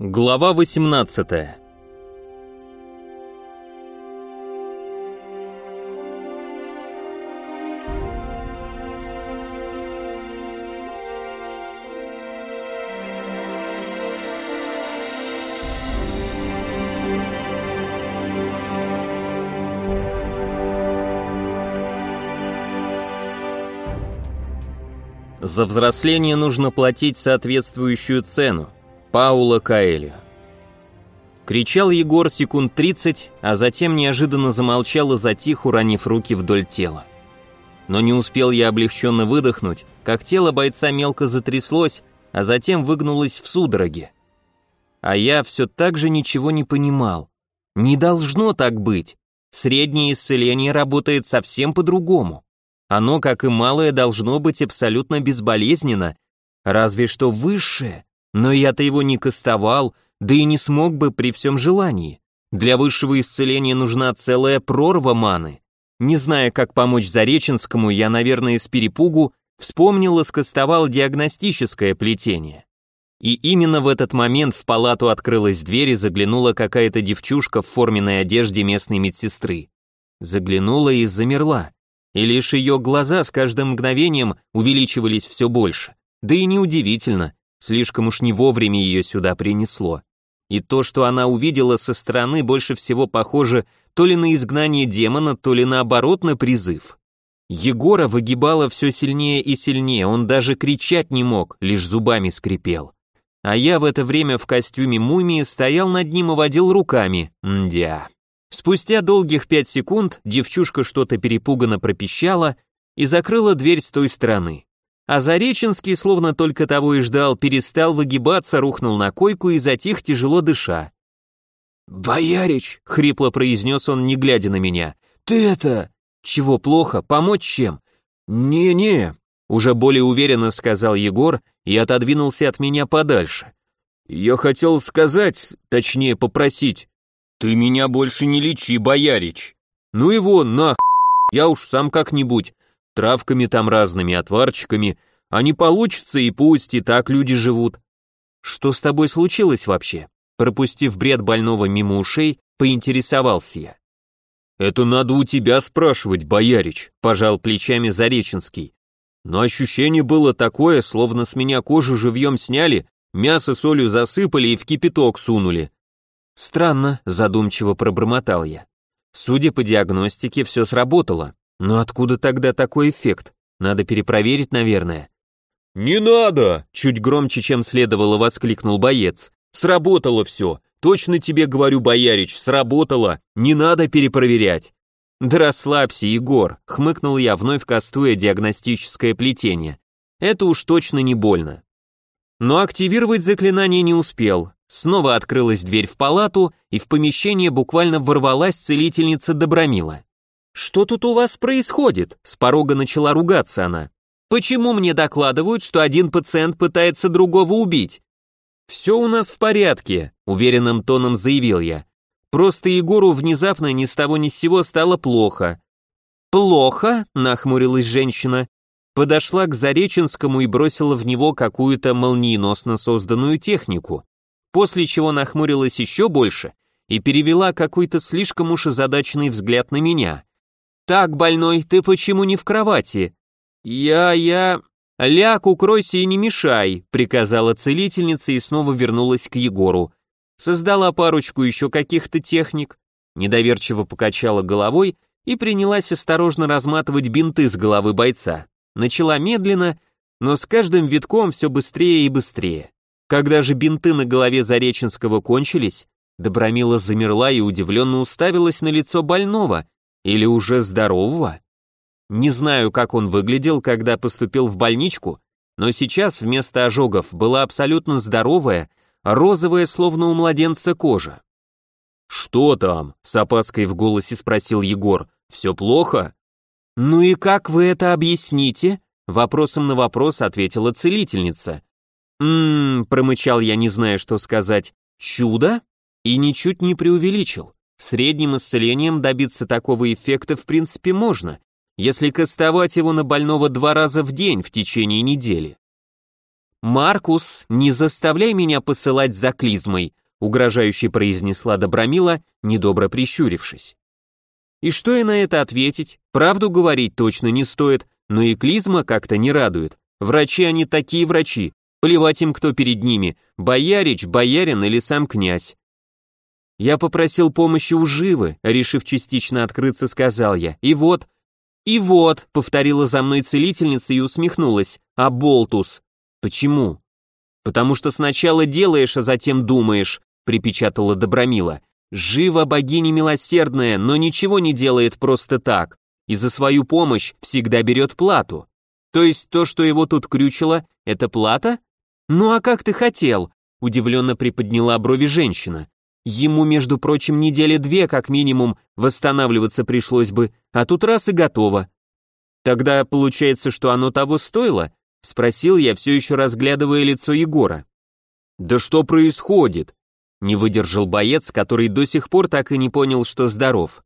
Глава 18 За взросление нужно платить соответствующую цену. Паула Каэлю. Кричал Егор секунд 30, а затем неожиданно замолчал и затих, уронив руки вдоль тела. Но не успел я облегченно выдохнуть, как тело бойца мелко затряслось, а затем выгнулось в судороге. А я все так же ничего не понимал. Не должно так быть. Среднее исцеление работает совсем по-другому. Оно, как и малое, должно быть абсолютно безболезненно, разве что высшее. Но я-то его не кастовал, да и не смог бы при всем желании. Для высшего исцеления нужна целая прорва маны. Не зная, как помочь Зареченскому, я, наверное, с перепугу вспомнил и скостовал диагностическое плетение. И именно в этот момент в палату открылась дверь и заглянула какая-то девчушка в форменной одежде местной медсестры. Заглянула и замерла. И лишь ее глаза с каждым мгновением увеличивались все больше. Да и неудивительно, Слишком уж не вовремя ее сюда принесло. И то, что она увидела со стороны, больше всего похоже то ли на изгнание демона, то ли наоборот на призыв. Егора выгибало все сильнее и сильнее, он даже кричать не мог, лишь зубами скрипел. А я в это время в костюме мумии стоял над ним и водил руками. Мдя. Спустя долгих пять секунд девчушка что-то перепуганно пропищала и закрыла дверь с той стороны а Зареченский, словно только того и ждал, перестал выгибаться, рухнул на койку и затих, тяжело дыша. «Боярич!» — хрипло произнес он, не глядя на меня. «Ты это...» «Чего плохо? Помочь чем?» «Не-не», — уже более уверенно сказал Егор и отодвинулся от меня подальше. «Я хотел сказать, точнее попросить, ты меня больше не лечи, боярич. Ну его нах, я уж сам как-нибудь травками там разными, отварчиками, а не получится и пусть, и так люди живут. Что с тобой случилось вообще? Пропустив бред больного мимо ушей, поинтересовался я. Это надо у тебя спрашивать, боярич, пожал плечами Зареченский. Но ощущение было такое, словно с меня кожу живьем сняли, мясо солью засыпали и в кипяток сунули. Странно, задумчиво пробормотал я. Судя по диагностике, все сработало. Но откуда тогда такой эффект? Надо перепроверить, наверное. «Не надо!» — чуть громче, чем следовало, воскликнул боец. «Сработало все! Точно тебе говорю, боярич, сработало! Не надо перепроверять!» «Да расслабься, Егор», — хмыкнул я, вновь кастуя диагностическое плетение. «Это уж точно не больно». Но активировать заклинание не успел. Снова открылась дверь в палату, и в помещение буквально ворвалась целительница Добромила. «Что тут у вас происходит?» С порога начала ругаться она. «Почему мне докладывают, что один пациент пытается другого убить?» «Все у нас в порядке», — уверенным тоном заявил я. «Просто Егору внезапно ни с того ни с сего стало плохо». «Плохо?» — нахмурилась женщина. Подошла к Зареченскому и бросила в него какую-то молниеносно созданную технику, после чего нахмурилась еще больше и перевела какой-то слишком уж озадаченный взгляд на меня. «Так, больной, ты почему не в кровати?» «Я... я...» «Ляг, укройся и не мешай», — приказала целительница и снова вернулась к Егору. Создала парочку еще каких-то техник, недоверчиво покачала головой и принялась осторожно разматывать бинты с головы бойца. Начала медленно, но с каждым витком все быстрее и быстрее. Когда же бинты на голове Зареченского кончились, Добромила замерла и удивленно уставилась на лицо больного, или уже здорового? Не знаю, как он выглядел, когда поступил в больничку, но сейчас вместо ожогов была абсолютно здоровая, розовая, словно у младенца кожа. «Что там?» — с опаской в голосе спросил Егор. «Все плохо?» «Ну и как вы это объясните?» Вопросом на вопрос ответила целительница. «Ммм», — промычал я, не зная, что сказать, «чудо?» И ничуть не преувеличил. Средним исцелением добиться такого эффекта в принципе можно, если кастовать его на больного два раза в день в течение недели. «Маркус, не заставляй меня посылать за клизмой», угрожающе произнесла Добромила, недобро прищурившись. И что и на это ответить? Правду говорить точно не стоит, но и клизма как-то не радует. Врачи они такие врачи, плевать им кто перед ними, боярич, боярин или сам князь. Я попросил помощи у Живы, решив частично открыться, сказал я. И вот, и вот, повторила за мной целительница и усмехнулась. А болтус? Почему? Потому что сначала делаешь, а затем думаешь, припечатала Добромила. Жива богиня милосердная, но ничего не делает просто так, и за свою помощь всегда берет плату. То есть то, что его тут крючило, это плата? Ну а как ты хотел? Удивленно приподняла брови женщина. Ему, между прочим, недели две как минимум восстанавливаться пришлось бы, а тут раз и готово. Тогда получается, что оно того стоило? Спросил я, все еще разглядывая лицо Егора. Да что происходит? Не выдержал боец, который до сих пор так и не понял, что здоров.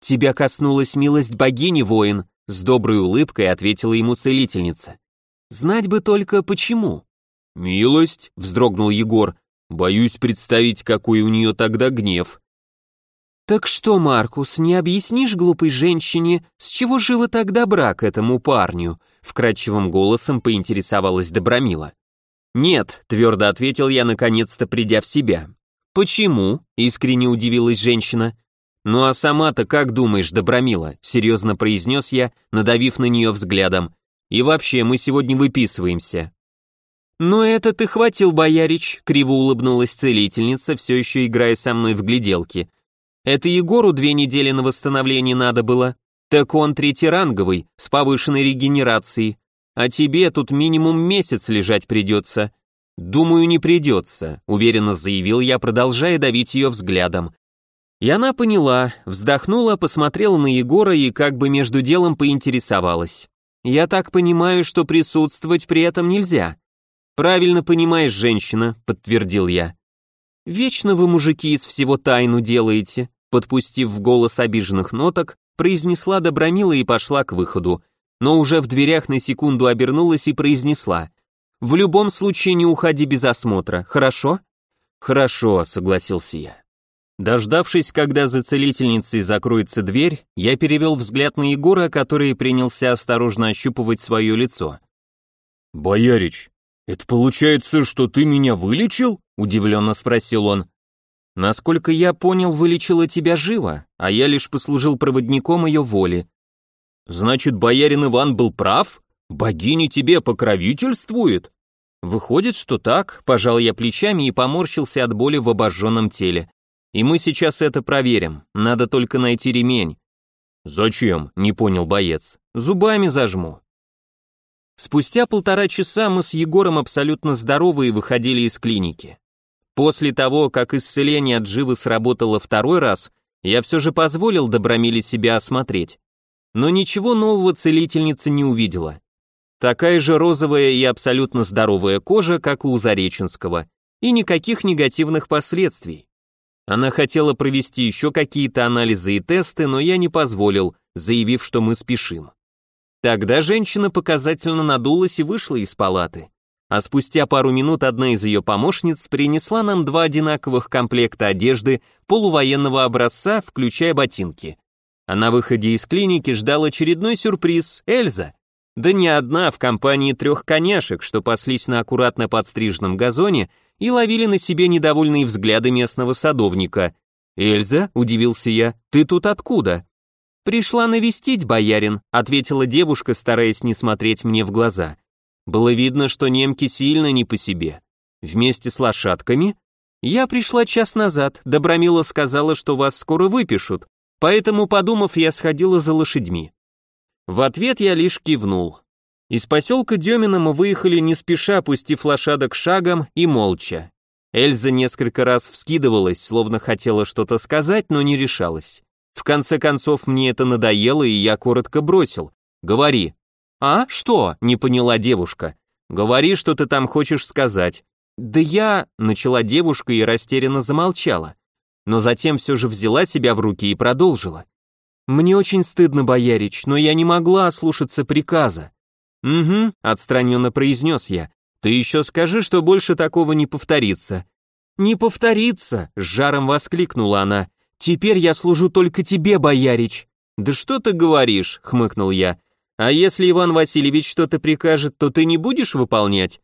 Тебя коснулась милость богини, воин, с доброй улыбкой ответила ему целительница. Знать бы только почему. Милость, вздрогнул Егор, Боюсь представить, какой у нее тогда гнев. Так что, Маркус, не объяснишь глупой женщине, с чего живо тогда брак этому парню? Вкрадчивым голосом поинтересовалась Добромила. Нет, твердо ответил я, наконец-то придя в себя. Почему? Искренне удивилась женщина. Ну а сама-то как думаешь, Добромила? Серьезно произнес я, надавив на нее взглядом. И вообще, мы сегодня выписываемся. «Но это ты хватил, боярич», — криво улыбнулась целительница, все еще играя со мной в гляделки. «Это Егору две недели на восстановление надо было. Так он третьеранговый, с повышенной регенерацией. А тебе тут минимум месяц лежать придется». «Думаю, не придется», — уверенно заявил я, продолжая давить ее взглядом. И она поняла, вздохнула, посмотрела на Егора и как бы между делом поинтересовалась. «Я так понимаю, что присутствовать при этом нельзя». «Правильно понимаешь, женщина», — подтвердил я. «Вечно вы, мужики, из всего тайну делаете», подпустив в голос обиженных ноток, произнесла Добромила и пошла к выходу, но уже в дверях на секунду обернулась и произнесла. «В любом случае не уходи без осмотра, хорошо?» «Хорошо», — согласился я. Дождавшись, когда за целительницей закроется дверь, я перевел взгляд на Егора, который принялся осторожно ощупывать свое лицо. «Боярич, «Это получается, что ты меня вылечил?» – удивленно спросил он. «Насколько я понял, вылечила тебя живо, а я лишь послужил проводником ее воли». «Значит, боярин Иван был прав? Богиня тебе покровительствует?» «Выходит, что так», – пожал я плечами и поморщился от боли в обожженном теле. «И мы сейчас это проверим, надо только найти ремень». «Зачем?» – не понял боец. «Зубами зажму». Спустя полтора часа мы с Егором абсолютно здоровые выходили из клиники. После того, как исцеление от живы сработало второй раз, я все же позволил Добромиле себя осмотреть. Но ничего нового целительница не увидела. Такая же розовая и абсолютно здоровая кожа, как у Зареченского, и никаких негативных последствий. Она хотела провести еще какие-то анализы и тесты, но я не позволил, заявив, что мы спешим. Тогда женщина показательно надулась и вышла из палаты. А спустя пару минут одна из ее помощниц принесла нам два одинаковых комплекта одежды полувоенного образца, включая ботинки. А на выходе из клиники ждал очередной сюрприз – Эльза. Да не одна, в компании трех коняшек, что паслись на аккуратно подстриженном газоне и ловили на себе недовольные взгляды местного садовника. «Эльза?» – удивился я. «Ты тут откуда?» «Пришла навестить, боярин», — ответила девушка, стараясь не смотреть мне в глаза. Было видно, что немки сильно не по себе. Вместе с лошадками? Я пришла час назад, Добромила сказала, что вас скоро выпишут, поэтому, подумав, я сходила за лошадьми. В ответ я лишь кивнул. Из поселка Демина мы выехали не спеша, пустив лошадок шагом и молча. Эльза несколько раз вскидывалась, словно хотела что-то сказать, но не решалась. В конце концов, мне это надоело, и я коротко бросил. «Говори». «А, что?» — не поняла девушка. «Говори, что ты там хочешь сказать». «Да я...» — начала девушка и растерянно замолчала. Но затем все же взяла себя в руки и продолжила. «Мне очень стыдно, боярич, но я не могла ослушаться приказа». «Угу», — отстраненно произнес я. Ты еще скажи, что больше такого не повторится. Не повторится, с жаром воскликнула она. Теперь я служу только тебе, боярич. Да что ты говоришь, хмыкнул я. А если Иван Васильевич что-то прикажет, то ты не будешь выполнять?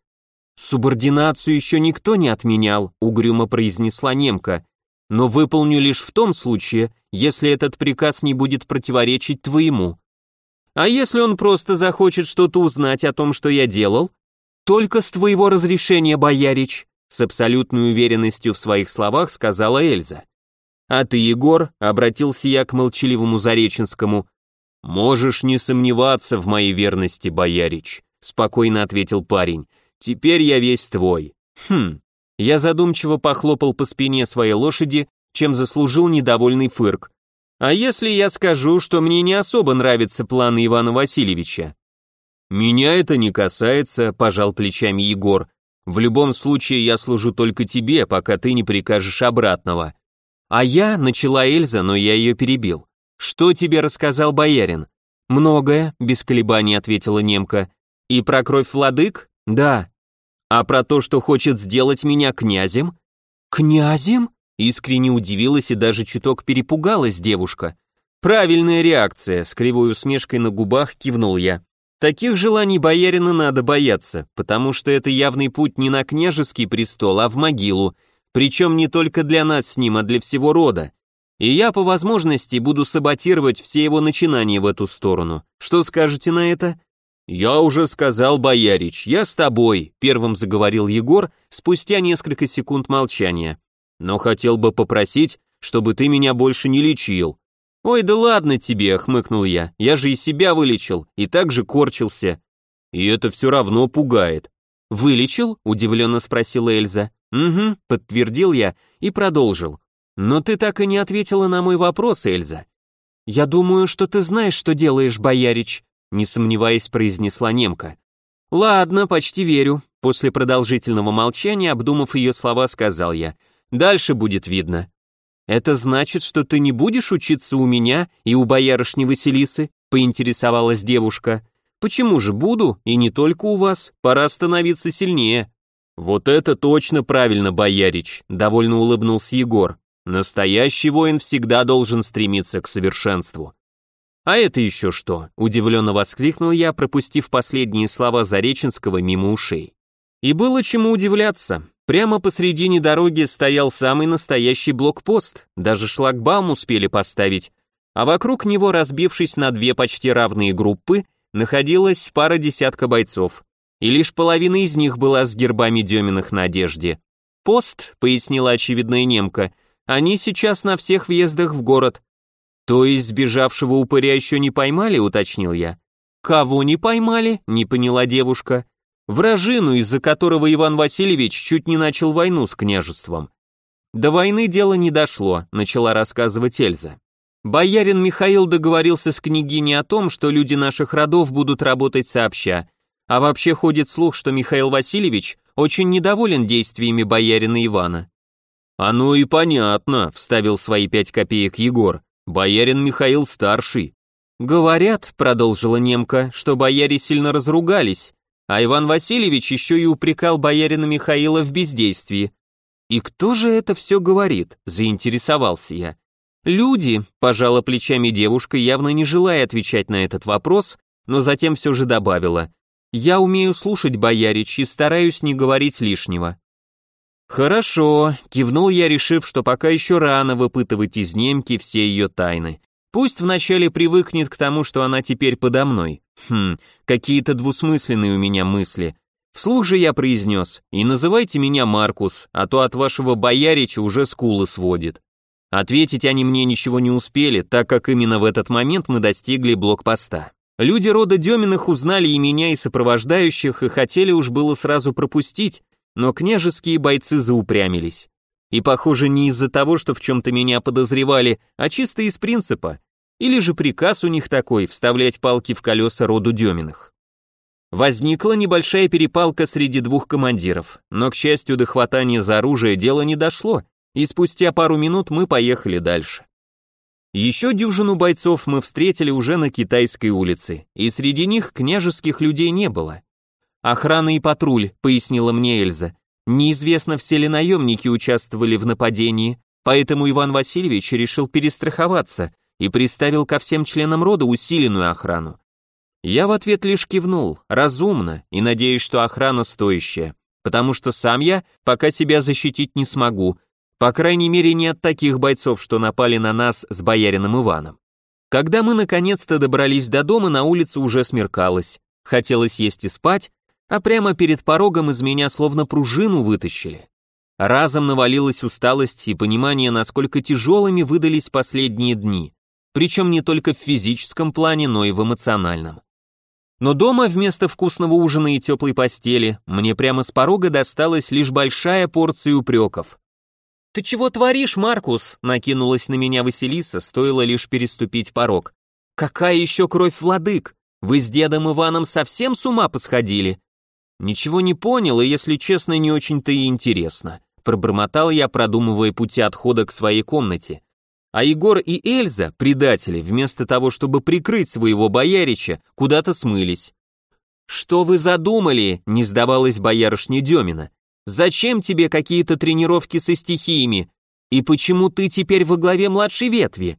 Субординацию еще никто не отменял, угрюмо произнесла немка. Но выполню лишь в том случае, если этот приказ не будет противоречить твоему. А если он просто захочет что-то узнать о том, что я делал? Только с твоего разрешения, боярич, с абсолютной уверенностью в своих словах сказала Эльза. А ты, Егор, обратился я к молчаливому Зареченскому. Можешь не сомневаться в моей верности, боярич, спокойно ответил парень. Теперь я весь твой. Хм. Я задумчиво похлопал по спине своей лошади, чем заслужил недовольный фырк. А если я скажу, что мне не особо нравятся планы Ивана Васильевича? Меня это не касается, пожал плечами Егор. В любом случае я служу только тебе, пока ты не прикажешь обратного. А я, начала Эльза, но я ее перебил. Что тебе рассказал боярин? Многое, без колебаний ответила немка. И про кровь владык? Да. А про то, что хочет сделать меня князем? Князем? Искренне удивилась и даже чуток перепугалась девушка. Правильная реакция, с кривой усмешкой на губах кивнул я. Таких желаний боярина надо бояться, потому что это явный путь не на княжеский престол, а в могилу, причем не только для нас с ним, а для всего рода. И я по возможности буду саботировать все его начинания в эту сторону. Что скажете на это? Я уже сказал, боярич, я с тобой, первым заговорил Егор спустя несколько секунд молчания но хотел бы попросить, чтобы ты меня больше не лечил». «Ой, да ладно тебе», — хмыкнул я, «я же и себя вылечил, и так же корчился». «И это все равно пугает». «Вылечил?» — удивленно спросила Эльза. «Угу», — подтвердил я и продолжил. «Но ты так и не ответила на мой вопрос, Эльза». «Я думаю, что ты знаешь, что делаешь, боярич», — не сомневаясь, произнесла немка. «Ладно, почти верю», — после продолжительного молчания, обдумав ее слова, сказал я. Дальше будет видно. Это значит, что ты не будешь учиться у меня и у боярышни Василисы? Поинтересовалась девушка. Почему же буду, и не только у вас, пора становиться сильнее. Вот это точно правильно, боярич, довольно улыбнулся Егор. Настоящий воин всегда должен стремиться к совершенству. А это еще что? Удивленно воскликнул я, пропустив последние слова Зареченского мимо ушей. И было чему удивляться. Прямо посредине дороги стоял самый настоящий блокпост, даже шлагбаум успели поставить, а вокруг него, разбившись на две почти равные группы, находилась пара десятка бойцов, и лишь половина из них была с гербами Деминых на одежде. «Пост», — пояснила очевидная немка, — «они сейчас на всех въездах в город». «То есть сбежавшего упыря еще не поймали?» — уточнил я. «Кого не поймали?» — не поняла девушка вражину, из-за которого Иван Васильевич чуть не начал войну с княжеством. До войны дело не дошло, начала рассказывать Эльза. Боярин Михаил договорился с княгиней о том, что люди наших родов будут работать сообща, а вообще ходит слух, что Михаил Васильевич очень недоволен действиями боярина Ивана. «Оно и понятно», — вставил свои пять копеек Егор. «Боярин Михаил старший». «Говорят», — продолжила немка, — «что бояре сильно разругались, а Иван Васильевич еще и упрекал боярина Михаила в бездействии. «И кто же это все говорит?» – заинтересовался я. «Люди», – пожала плечами девушка, явно не желая отвечать на этот вопрос, но затем все же добавила. «Я умею слушать, боярич, и стараюсь не говорить лишнего». «Хорошо», — кивнул я, решив, что пока еще рано выпытывать из немки все ее тайны. Пусть вначале привыкнет к тому, что она теперь подо мной. Хм, какие-то двусмысленные у меня мысли. Вслух же я произнес, и называйте меня Маркус, а то от вашего боярича уже скулы сводит. Ответить они мне ничего не успели, так как именно в этот момент мы достигли блокпоста. Люди рода Деминых узнали и меня, и сопровождающих, и хотели уж было сразу пропустить, но княжеские бойцы заупрямились. И похоже не из-за того, что в чем-то меня подозревали, а чисто из принципа. Или же приказ у них такой, вставлять палки в колеса роду Деминых. Возникла небольшая перепалка среди двух командиров, но, к счастью, до хватания за оружие дело не дошло, и спустя пару минут мы поехали дальше. Еще дюжину бойцов мы встретили уже на Китайской улице, и среди них княжеских людей не было. «Охрана и патруль», — пояснила мне Эльза. «Неизвестно, все ли наемники участвовали в нападении, поэтому Иван Васильевич решил перестраховаться и приставил ко всем членам рода усиленную охрану. Я в ответ лишь кивнул, разумно, и надеюсь, что охрана стоящая, потому что сам я пока себя защитить не смогу, по крайней мере не от таких бойцов, что напали на нас с боярином Иваном. Когда мы наконец-то добрались до дома, на улице уже смеркалось. Хотелось есть и спать, а прямо перед порогом из меня словно пружину вытащили. Разом навалилась усталость и понимание, насколько тяжелыми выдались последние дни, причем не только в физическом плане, но и в эмоциональном. Но дома вместо вкусного ужина и теплой постели мне прямо с порога досталась лишь большая порция упреков. «Ты чего творишь, Маркус?» — накинулась на меня Василиса, стоило лишь переступить порог. «Какая еще кровь владык? Вы с дедом Иваном совсем с ума посходили?» Ничего не понял, и, если честно, не очень-то и интересно. Пробормотал я, продумывая пути отхода к своей комнате. А Егор и Эльза, предатели, вместо того, чтобы прикрыть своего боярича, куда-то смылись. «Что вы задумали?» — не сдавалась боярышня Демина. Зачем тебе какие-то тренировки со стихиями? И почему ты теперь во главе младшей ветви?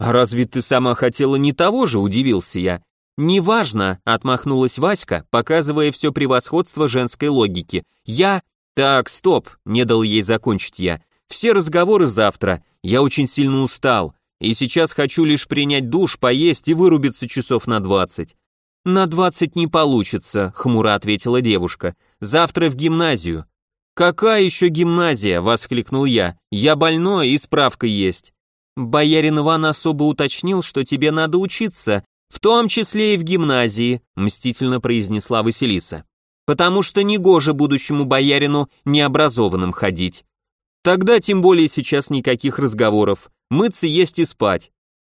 А разве ты сама хотела не того же, удивился я. Неважно, отмахнулась Васька, показывая все превосходство женской логики. Я... Так, стоп, не дал ей закончить я. Все разговоры завтра. Я очень сильно устал. И сейчас хочу лишь принять душ, поесть и вырубиться часов на двадцать. «На двадцать не получится», — хмуро ответила девушка. «Завтра в гимназию. «Какая еще гимназия?» — воскликнул я. «Я больной, и справка есть». Боярин Иван особо уточнил, что тебе надо учиться, в том числе и в гимназии, мстительно произнесла Василиса. Потому что негоже будущему боярину необразованным ходить. Тогда тем более сейчас никаких разговоров. Мыться, есть и спать.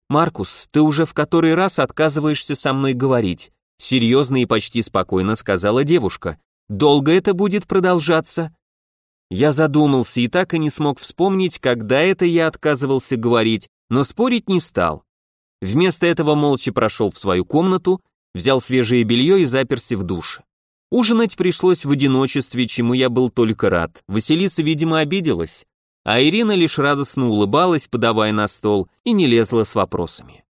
Маркус, ты уже в который раз отказываешься со мной говорить, серьезно и почти спокойно сказала девушка. Долго это будет продолжаться? Я задумался и так и не смог вспомнить, когда это я отказывался говорить, но спорить не стал. Вместо этого молча прошел в свою комнату, взял свежее белье и заперся в душе. Ужинать пришлось в одиночестве, чему я был только рад. Василиса, видимо, обиделась, а Ирина лишь радостно улыбалась, подавая на стол, и не лезла с вопросами.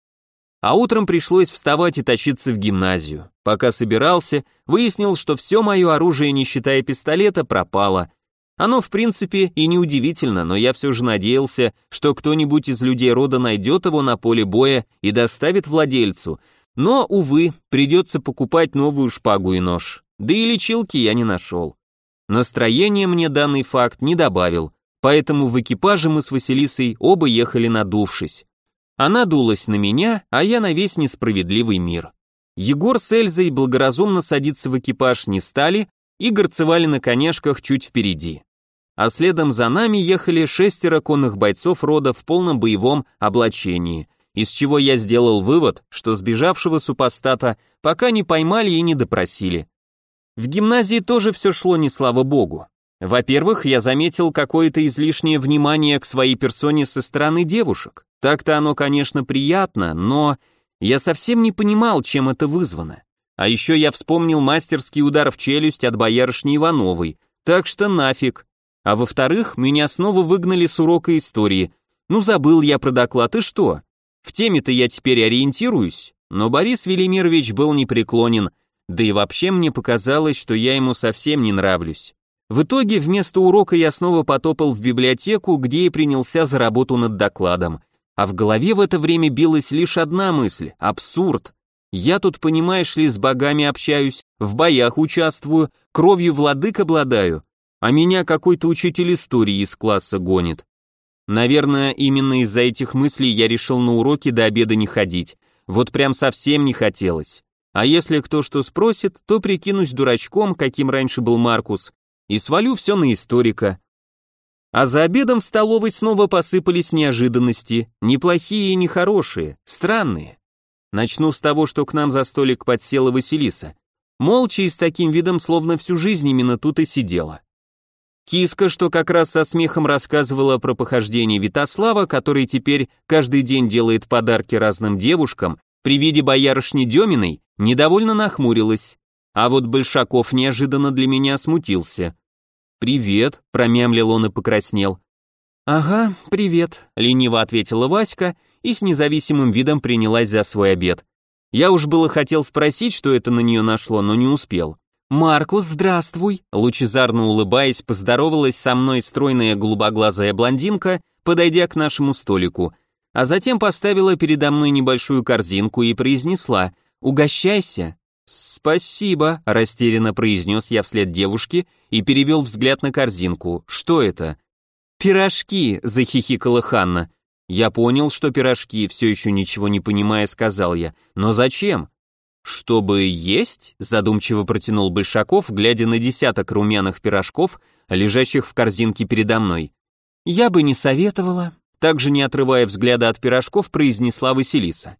А утром пришлось вставать и тащиться в гимназию. Пока собирался, выяснил, что все мое оружие, не считая пистолета, пропало, оно, в принципе, и не удивительно, но я все же надеялся, что кто-нибудь из людей рода найдет его на поле боя и доставит владельцу. Но, увы, придется покупать новую шпагу и нож. Да и лечилки я не нашел. Настроение мне данный факт не добавил, поэтому в экипаже мы с Василисой оба ехали надувшись. Она дулась на меня, а я на весь несправедливый мир. Егор с Эльзой благоразумно садиться в экипаж не стали и горцевали на конешках чуть впереди а следом за нами ехали шестеро конных бойцов рода в полном боевом облачении, из чего я сделал вывод, что сбежавшего супостата пока не поймали и не допросили. В гимназии тоже все шло не слава богу. Во-первых, я заметил какое-то излишнее внимание к своей персоне со стороны девушек. Так-то оно, конечно, приятно, но я совсем не понимал, чем это вызвано. А еще я вспомнил мастерский удар в челюсть от боярышни Ивановой, так что нафиг, а во-вторых, меня снова выгнали с урока истории. Ну забыл я про доклад, и что? В теме-то я теперь ориентируюсь, но Борис Велимирович был непреклонен, да и вообще мне показалось, что я ему совсем не нравлюсь. В итоге вместо урока я снова потопал в библиотеку, где и принялся за работу над докладом. А в голове в это время билась лишь одна мысль — абсурд. Я тут, понимаешь ли, с богами общаюсь, в боях участвую, кровью владык обладаю, а меня какой-то учитель истории из класса гонит. Наверное, именно из-за этих мыслей я решил на уроки до обеда не ходить. Вот прям совсем не хотелось. А если кто что спросит, то прикинусь дурачком, каким раньше был Маркус, и свалю все на историка. А за обедом в столовой снова посыпались неожиданности, неплохие и нехорошие, странные. Начну с того, что к нам за столик подсела Василиса. Молча и с таким видом, словно всю жизнь именно тут и сидела. Киска, что как раз со смехом рассказывала про похождение Витослава, который теперь каждый день делает подарки разным девушкам, при виде боярышни Деминой, недовольно нахмурилась. А вот Большаков неожиданно для меня смутился. «Привет», — промямлил он и покраснел. «Ага, привет», — лениво ответила Васька и с независимым видом принялась за свой обед. Я уж было хотел спросить, что это на нее нашло, но не успел. «Маркус, здравствуй!» Лучезарно улыбаясь, поздоровалась со мной стройная голубоглазая блондинка, подойдя к нашему столику, а затем поставила передо мной небольшую корзинку и произнесла «Угощайся!» «Спасибо», — растерянно произнес я вслед девушке и перевел взгляд на корзинку. «Что это?» «Пирожки», — захихикала Ханна. Я понял, что пирожки, все еще ничего не понимая, сказал я. «Но зачем?» «Чтобы есть?» — задумчиво протянул Большаков, глядя на десяток румяных пирожков, лежащих в корзинке передо мной. «Я бы не советовала», — также не отрывая взгляда от пирожков, произнесла Василиса.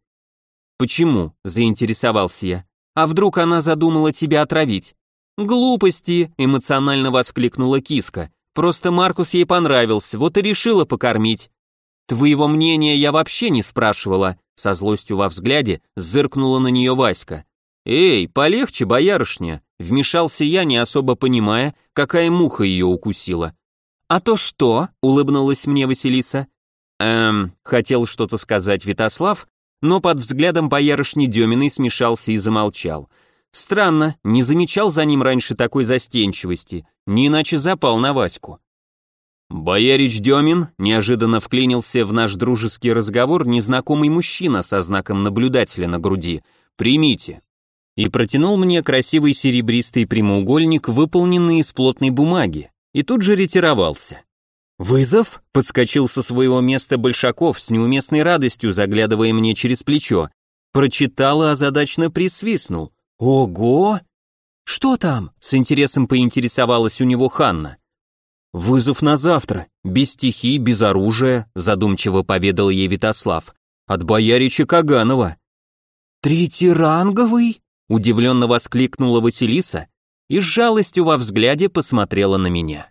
«Почему?» — заинтересовался я. «А вдруг она задумала тебя отравить?» «Глупости!» — эмоционально воскликнула киска. «Просто Маркус ей понравился, вот и решила покормить». «Твоего мнения я вообще не спрашивала», со злостью во взгляде зыркнула на нее Васька. «Эй, полегче, боярышня!» Вмешался я, не особо понимая, какая муха ее укусила. «А то что?» — улыбнулась мне Василиса. «Эм...» — хотел что-то сказать Витослав, но под взглядом боярышни Деминой смешался и замолчал. Странно, не замечал за ним раньше такой застенчивости, не иначе запал на Ваську. «Боярич Демин», — неожиданно вклинился в наш дружеский разговор незнакомый мужчина со знаком наблюдателя на груди. «Примите». И протянул мне красивый серебристый прямоугольник, выполненный из плотной бумаги, и тут же ретировался. «Вызов?» — подскочил со своего места Большаков с неуместной радостью, заглядывая мне через плечо. Прочитал и озадачно присвистнул. «Ого!» «Что там?» — с интересом поинтересовалась у него Ханна. «Вызов на завтра, без стихий, без оружия», задумчиво поведал ей Витослав. «От боярича Каганова». «Третьеранговый?» удивленно воскликнула Василиса и с жалостью во взгляде посмотрела на меня.